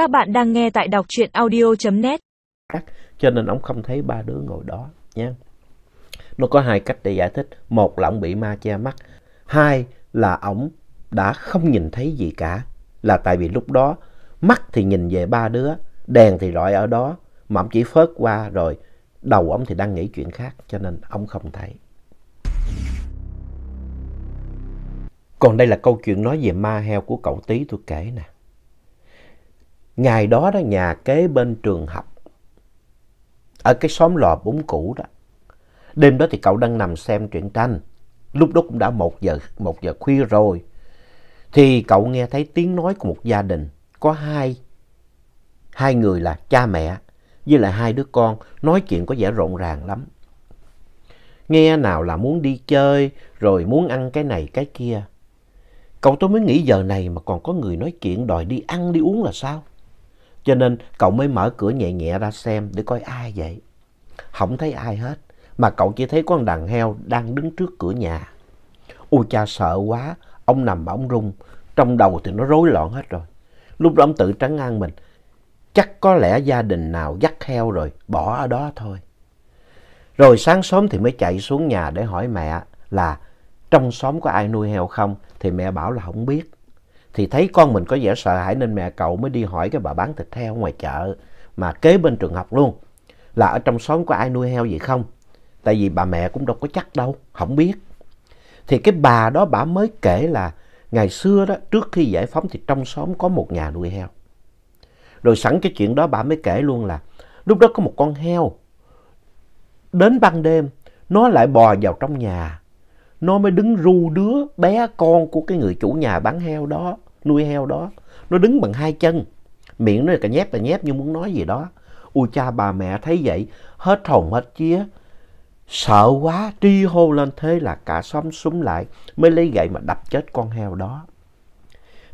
Các bạn đang nghe tại đọc truyện audio.net. Cho nên ông không thấy ba đứa ngồi đó nha. Nó có hai cách để giải thích. Một là ông bị ma che mắt. Hai là ông đã không nhìn thấy gì cả. Là tại vì lúc đó mắt thì nhìn về ba đứa, đèn thì rọi ở đó. Mà ông chỉ phớt qua rồi đầu ông thì đang nghĩ chuyện khác cho nên ông không thấy. Còn đây là câu chuyện nói về ma heo của cậu tí tôi kể nè. Ngày đó đó nhà kế bên trường học, ở cái xóm lò bún cũ đó. Đêm đó thì cậu đang nằm xem truyện tranh. Lúc đó cũng đã một giờ, một giờ khuya rồi. Thì cậu nghe thấy tiếng nói của một gia đình. Có hai, hai người là cha mẹ với lại hai đứa con nói chuyện có vẻ rộn ràng lắm. Nghe nào là muốn đi chơi rồi muốn ăn cái này cái kia. Cậu tôi mới nghĩ giờ này mà còn có người nói chuyện đòi đi ăn đi uống là sao? Cho nên cậu mới mở cửa nhẹ nhẹ ra xem để coi ai vậy. Không thấy ai hết, mà cậu chỉ thấy con đàn heo đang đứng trước cửa nhà. Ôi cha sợ quá, ông nằm mà ông rung, trong đầu thì nó rối loạn hết rồi. Lúc đó ông tự trấn an mình, chắc có lẽ gia đình nào dắt heo rồi, bỏ ở đó thôi. Rồi sáng sớm thì mới chạy xuống nhà để hỏi mẹ là trong xóm có ai nuôi heo không? Thì mẹ bảo là không biết. Thì thấy con mình có vẻ sợ hãi nên mẹ cậu mới đi hỏi cái bà bán thịt heo ngoài chợ mà kế bên trường học luôn. Là ở trong xóm có ai nuôi heo gì không? Tại vì bà mẹ cũng đâu có chắc đâu, không biết. Thì cái bà đó bà mới kể là ngày xưa đó trước khi giải phóng thì trong xóm có một nhà nuôi heo. Rồi sẵn cái chuyện đó bà mới kể luôn là lúc đó có một con heo đến ban đêm nó lại bò vào trong nhà nó mới đứng ru đứa bé con của cái người chủ nhà bán heo đó, nuôi heo đó. Nó đứng bằng hai chân, miệng nó là nhép là nhép như muốn nói gì đó. Ui cha bà mẹ thấy vậy, hết hồn hết chía. Sợ quá, tri hô lên thế là cả xóm súng lại, mới lấy gậy mà đập chết con heo đó.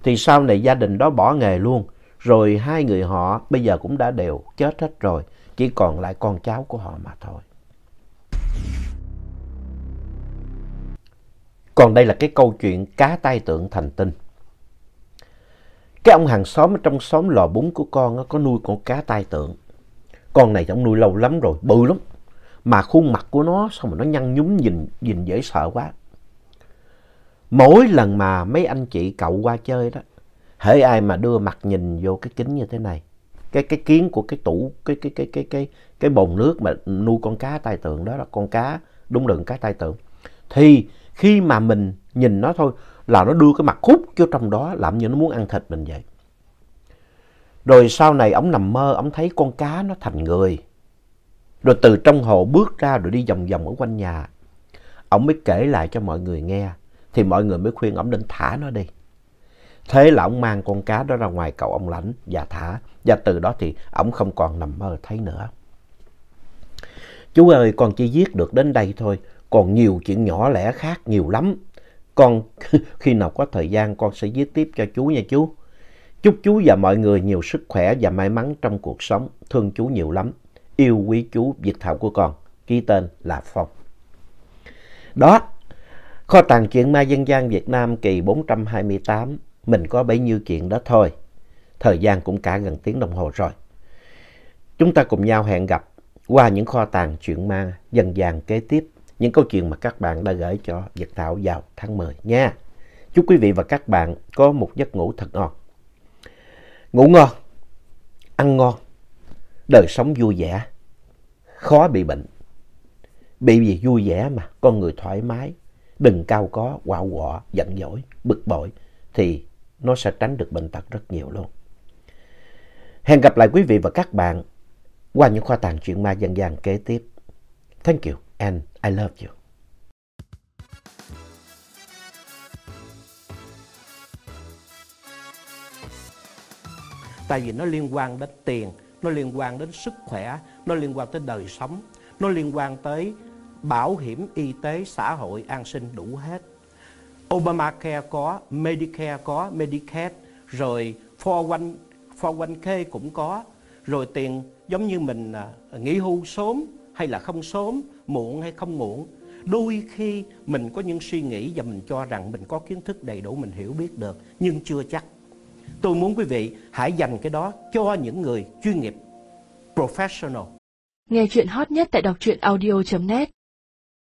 Thì sau này gia đình đó bỏ nghề luôn, rồi hai người họ bây giờ cũng đã đều chết hết rồi, chỉ còn lại con cháu của họ mà thôi. Còn đây là cái câu chuyện cá tai tượng thành tinh. Cái ông hàng xóm ở trong xóm lò bún của con có nuôi con cá tai tượng. Con này ông nuôi lâu lắm rồi, bự lắm. Mà khuôn mặt của nó sao mà nó nhăn nhúm nhìn, nhìn dễ sợ quá. Mỗi lần mà mấy anh chị cậu qua chơi đó, hễ ai mà đưa mặt nhìn vô cái kính như thế này, cái cái kiến của cái tủ, cái cái cái cái cái cái bồn nước mà nuôi con cá tai tượng đó là con cá, đúng đừng cá tai tượng. Thì khi mà mình nhìn nó thôi là nó đưa cái mặt hút vô trong đó làm như nó muốn ăn thịt mình vậy. Rồi sau này ông nằm mơ, ông thấy con cá nó thành người. Rồi từ trong hồ bước ra rồi đi vòng vòng ở quanh nhà. Ông mới kể lại cho mọi người nghe. Thì mọi người mới khuyên ông nên thả nó đi. Thế là ông mang con cá đó ra ngoài cầu ông lãnh và thả. Và từ đó thì ông không còn nằm mơ thấy nữa. Chú ơi, con chỉ viết được đến đây thôi còn nhiều chuyện nhỏ lẻ khác nhiều lắm. Con khi nào có thời gian con sẽ viết tiếp cho chú nha chú. Chúc chú và mọi người nhiều sức khỏe và may mắn trong cuộc sống. Thương chú nhiều lắm. Yêu quý chú Việt Thảo của con. Ký tên là Phong. Đó, kho tàng chuyện ma dân gian Việt Nam kỳ 428. Mình có bấy nhiêu chuyện đó thôi. Thời gian cũng cả gần tiếng đồng hồ rồi. Chúng ta cùng nhau hẹn gặp qua những kho tàng chuyện ma dần gian kế tiếp những câu chuyện mà các bạn đã gửi cho Việt Thảo vào tháng 10 nha. Chúc quý vị và các bạn có một giấc ngủ thật ngon. Ngủ ngon, ăn ngon, đời sống vui vẻ, khó bị bệnh. Bị gì vui vẻ mà, con người thoải mái, đừng cao có, quạo quọ, giận dỗi, bực bội thì nó sẽ tránh được bệnh tật rất nhiều luôn. Hẹn gặp lại quý vị và các bạn qua những khoa tàng chuyện ma dân gian kế tiếp. Thank you and I love you. Tại vì nó liên quan đến tiền, nó liên quan đến sức khỏe, nó liên quan tới đời sống, nó liên quan tới bảo hiểm y tế, xã hội, an sinh đủ hết. Obamacare có, Medicare có, Medicaid, rồi 401, 401k cũng có, rồi tiền giống như mình à, nghỉ hưu sớm hay là không sớm, muộn hay không muộn. Đôi khi mình có những suy nghĩ và mình cho rằng mình có kiến thức đầy đủ, mình hiểu biết được, nhưng chưa chắc. Tôi muốn quý vị hãy dành cái đó cho những người chuyên nghiệp, professional. Nghe chuyện hot nhất tại đọc truyện audio.net